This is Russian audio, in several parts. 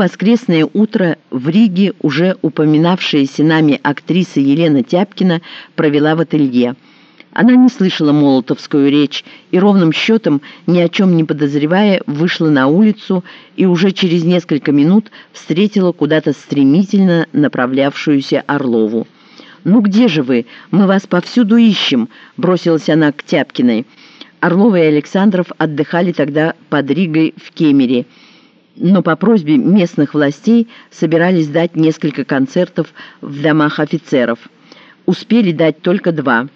воскресное утро в Риге уже упоминавшаяся нами актриса Елена Тяпкина провела в ателье. Она не слышала молотовскую речь и ровным счетом, ни о чем не подозревая, вышла на улицу и уже через несколько минут встретила куда-то стремительно направлявшуюся Орлову. «Ну где же вы? Мы вас повсюду ищем», — бросилась она к Тяпкиной. Орлова и Александров отдыхали тогда под Ригой в Кемере, но по просьбе местных властей собирались дать несколько концертов в домах офицеров. Успели дать только два.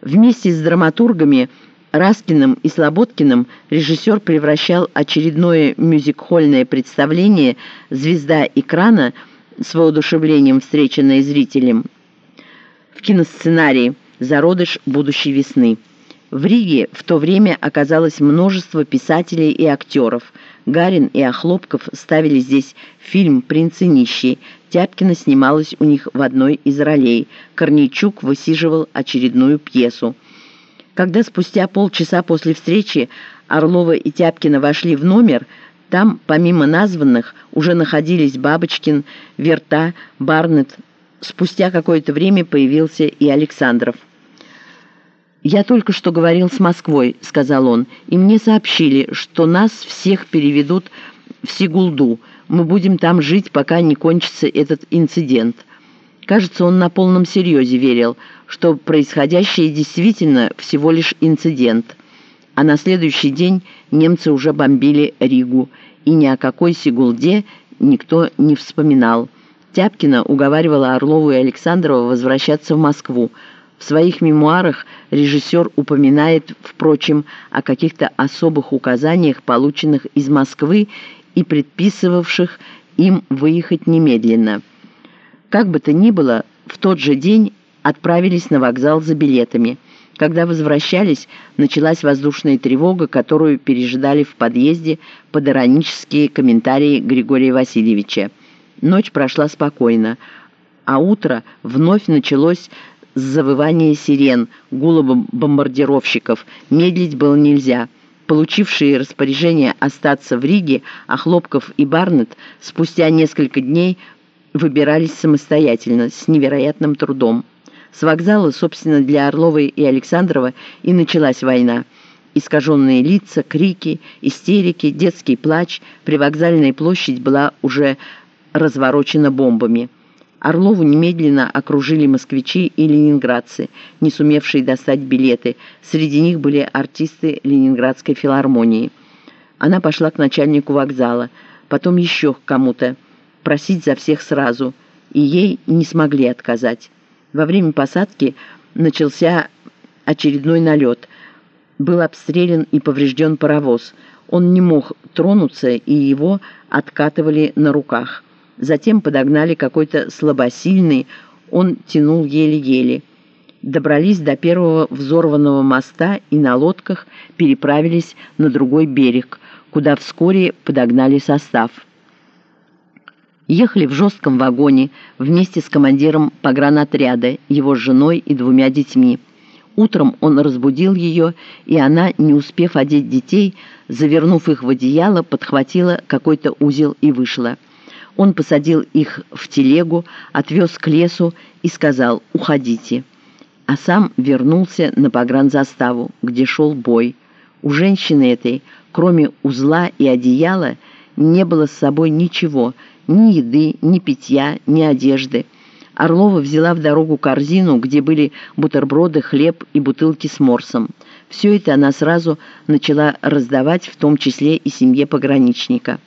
Вместе с драматургами Раскиным и Слободкиным режиссер превращал очередное мюзик-хольное представление «Звезда экрана» с воодушевлением встреченное зрителем в киносценарии «Зародыш будущей весны». В Риге в то время оказалось множество писателей и актеров. Гарин и Охлопков ставили здесь фильм «Принцы нищие». Тяпкина снималась у них в одной из ролей. Корнейчук высиживал очередную пьесу. Когда спустя полчаса после встречи Орлова и Тяпкина вошли в номер, там, помимо названных, уже находились Бабочкин, Верта, Барнет. Спустя какое-то время появился и Александров. «Я только что говорил с Москвой», — сказал он, «и мне сообщили, что нас всех переведут в Сигулду. Мы будем там жить, пока не кончится этот инцидент». Кажется, он на полном серьезе верил, что происходящее действительно всего лишь инцидент. А на следующий день немцы уже бомбили Ригу, и ни о какой Сигулде никто не вспоминал. Тяпкина уговаривала Орлову и Александрова возвращаться в Москву, в своих мемуарах режиссер упоминает, впрочем, о каких-то особых указаниях, полученных из Москвы и предписывавших им выехать немедленно. Как бы то ни было, в тот же день отправились на вокзал за билетами. Когда возвращались, началась воздушная тревога, которую пережидали в подъезде под иронические комментарии Григория Васильевича. Ночь прошла спокойно, а утро вновь началось завывание сирен, гула бомбардировщиков. Медлить было нельзя. Получившие распоряжение остаться в Риге, Охлопков и Барнет спустя несколько дней выбирались самостоятельно, с невероятным трудом. С вокзала, собственно, для Орловой и Александрова и началась война. Искаженные лица, крики, истерики, детский плач. Привокзальная площадь была уже разворочена бомбами. Орлову немедленно окружили москвичи и ленинградцы, не сумевшие достать билеты. Среди них были артисты Ленинградской филармонии. Она пошла к начальнику вокзала, потом еще к кому-то, просить за всех сразу, и ей не смогли отказать. Во время посадки начался очередной налет. Был обстрелян и поврежден паровоз. Он не мог тронуться, и его откатывали на руках. Затем подогнали какой-то слабосильный, он тянул еле-еле. Добрались до первого взорванного моста и на лодках переправились на другой берег, куда вскоре подогнали состав. Ехали в жестком вагоне вместе с командиром погранотряда, его женой и двумя детьми. Утром он разбудил ее, и она, не успев одеть детей, завернув их в одеяло, подхватила какой-то узел и вышла. Он посадил их в телегу, отвез к лесу и сказал «Уходите». А сам вернулся на погранзаставу, где шел бой. У женщины этой, кроме узла и одеяла, не было с собой ничего, ни еды, ни питья, ни одежды. Орлова взяла в дорогу корзину, где были бутерброды, хлеб и бутылки с морсом. Все это она сразу начала раздавать, в том числе и семье пограничника.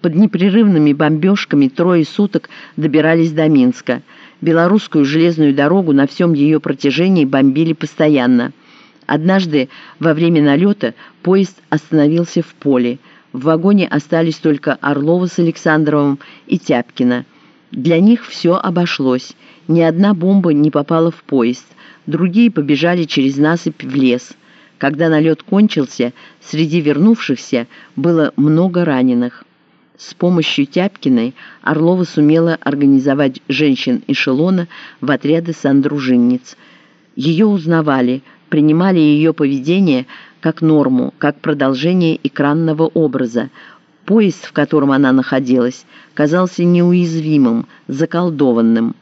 Под непрерывными бомбежками трое суток добирались до Минска. Белорусскую железную дорогу на всем ее протяжении бомбили постоянно. Однажды во время налета поезд остановился в поле. В вагоне остались только Орлова с Александровым и Тяпкина. Для них все обошлось. Ни одна бомба не попала в поезд. Другие побежали через насыпь в лес. Когда налет кончился, среди вернувшихся было много раненых. С помощью Тяпкиной Орлова сумела организовать женщин эшелона в отряды сандружинниц. Ее узнавали, принимали ее поведение как норму, как продолжение экранного образа. Поезд, в котором она находилась, казался неуязвимым, заколдованным.